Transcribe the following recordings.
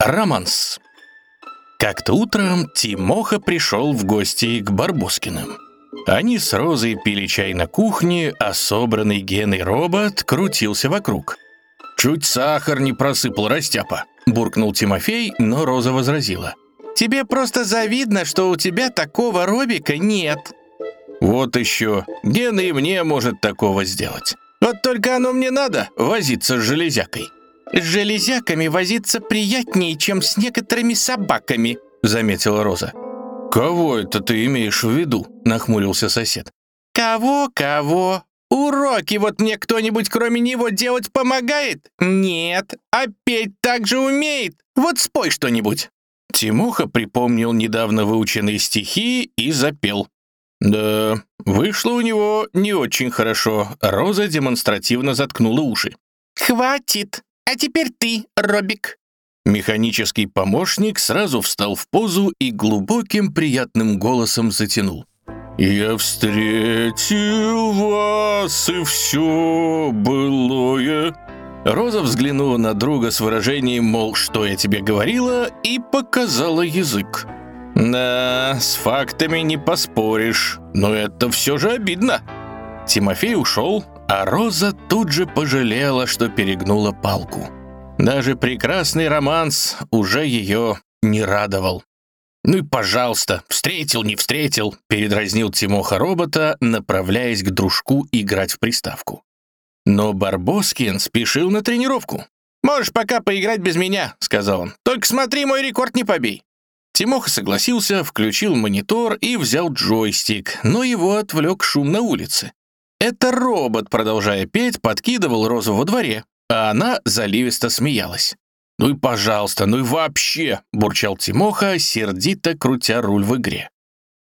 Романс. Как-то утром Тимоха пришел в гости к Барбоскиным. Они с Розой пили чай на кухне, а собранный Геной робот крутился вокруг. «Чуть сахар не просыпал растяпа», — буркнул Тимофей, но Роза возразила. «Тебе просто завидно, что у тебя такого робика нет». «Вот еще. Гена и мне может такого сделать. Вот только оно мне надо возиться с железякой». «С железяками возиться приятнее, чем с некоторыми собаками», — заметила Роза. «Кого это ты имеешь в виду?» — нахмурился сосед. «Кого, кого? Уроки вот мне кто-нибудь кроме него делать помогает? Нет. А петь также умеет? Вот спой что-нибудь». Тимоха припомнил недавно выученные стихи и запел. Да, вышло у него не очень хорошо. Роза демонстративно заткнула уши. «Хватит!» А теперь ты, Робик». Механический помощник сразу встал в позу и глубоким приятным голосом затянул. «Я встретил вас, и все былое...» Роза взглянула на друга с выражением, мол, что я тебе говорила, и показала язык. «Да, с фактами не поспоришь, но это все же обидно». Тимофей ушел, а Роза тут же пожалела, что перегнула палку. Даже прекрасный романс уже ее не радовал. «Ну и пожалуйста, встретил, не встретил», — передразнил Тимоха робота, направляясь к дружку играть в приставку. Но Барбоскин спешил на тренировку. «Можешь пока поиграть без меня», — сказал он. «Только смотри, мой рекорд не побей». Тимоха согласился, включил монитор и взял джойстик, но его отвлек шум на улице. Это робот, продолжая петь, подкидывал Розу во дворе, а она заливисто смеялась. «Ну и пожалуйста, ну и вообще!» — бурчал Тимоха, сердито крутя руль в игре.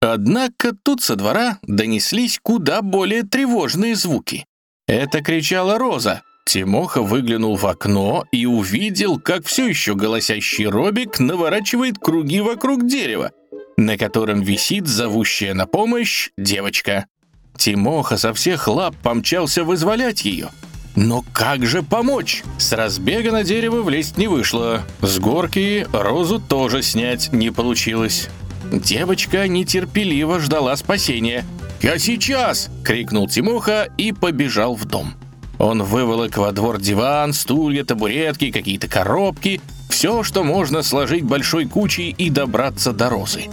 Однако тут со двора донеслись куда более тревожные звуки. Это кричала Роза. Тимоха выглянул в окно и увидел, как все еще голосящий Робик наворачивает круги вокруг дерева, на котором висит зовущая на помощь девочка. Тимоха со всех лап помчался вызволять ее. Но как же помочь? С разбега на дерево влезть не вышло. С горки розу тоже снять не получилось. Девочка нетерпеливо ждала спасения. «Я сейчас!» — крикнул Тимоха и побежал в дом. Он выволок во двор диван, стулья, табуретки, какие-то коробки, все, что можно сложить большой кучей и добраться до розы.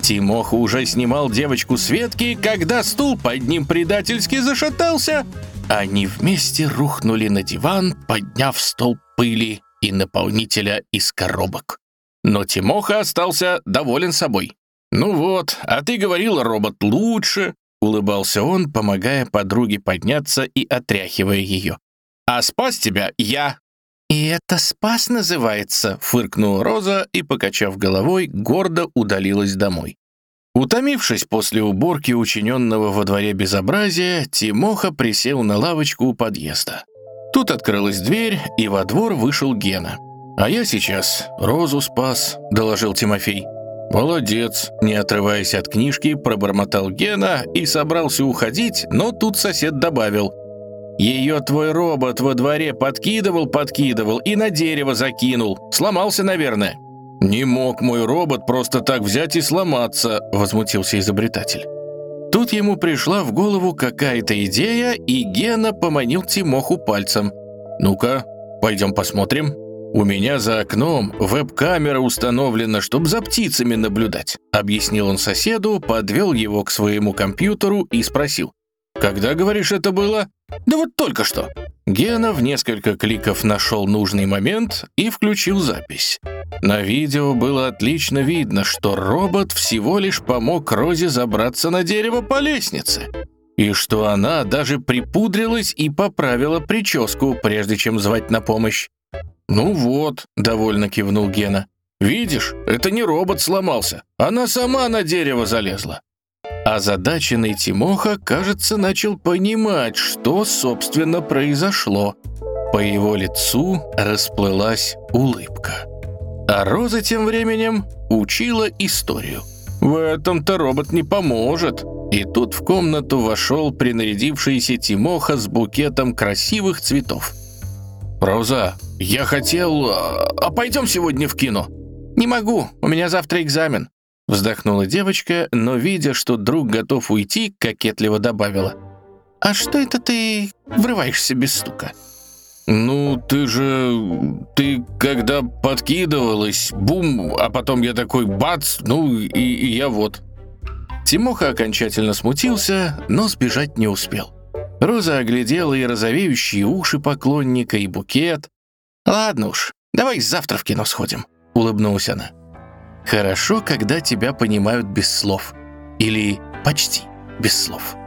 Тимоха уже снимал девочку с ветки, когда стул под ним предательски зашатался. Они вместе рухнули на диван, подняв стол пыли и наполнителя из коробок. Но Тимоха остался доволен собой. «Ну вот, а ты говорил, робот лучше», — улыбался он, помогая подруге подняться и отряхивая ее. «А спас тебя я, «И это спас называется?» — фыркнула Роза и, покачав головой, гордо удалилась домой. Утомившись после уборки учиненного во дворе безобразия, Тимоха присел на лавочку у подъезда. Тут открылась дверь, и во двор вышел Гена. «А я сейчас Розу спас», — доложил Тимофей. «Молодец», — не отрываясь от книжки, пробормотал Гена и собрался уходить, но тут сосед добавил — ее твой робот во дворе подкидывал-подкидывал и на дерево закинул. Сломался, наверное». «Не мог мой робот просто так взять и сломаться», — возмутился изобретатель. Тут ему пришла в голову какая-то идея, и Гена поманил Тимоху пальцем. «Ну-ка, пойдем посмотрим. У меня за окном веб-камера установлена, чтобы за птицами наблюдать», — объяснил он соседу, подвел его к своему компьютеру и спросил. «Когда, говоришь, это было?» «Да вот только что». Гена в несколько кликов нашел нужный момент и включил запись. На видео было отлично видно, что робот всего лишь помог Розе забраться на дерево по лестнице. И что она даже припудрилась и поправила прическу, прежде чем звать на помощь. «Ну вот», — довольно кивнул Гена. «Видишь, это не робот сломался, она сама на дерево залезла». Озадаченный Тимоха, кажется, начал понимать, что, собственно, произошло. По его лицу расплылась улыбка. А Роза тем временем учила историю. В этом-то робот не поможет. И тут в комнату вошел принарядившийся Тимоха с букетом красивых цветов. «Роза, Я хотел... А, а пойдем сегодня в кино?» «Не могу, у меня завтра экзамен», — вздохнула девочка, но, видя, что друг готов уйти, кокетливо добавила. «А что это ты врываешься без стука?» «Ну, ты же... Ты когда подкидывалась, бум, а потом я такой бац, ну и, и я вот». Тимоха окончательно смутился, но сбежать не успел. Роза оглядела и розовеющие уши поклонника, и букет. «Ладно уж, давай завтра в кино сходим», — улыбнулась она. «Хорошо, когда тебя понимают без слов. Или почти без слов».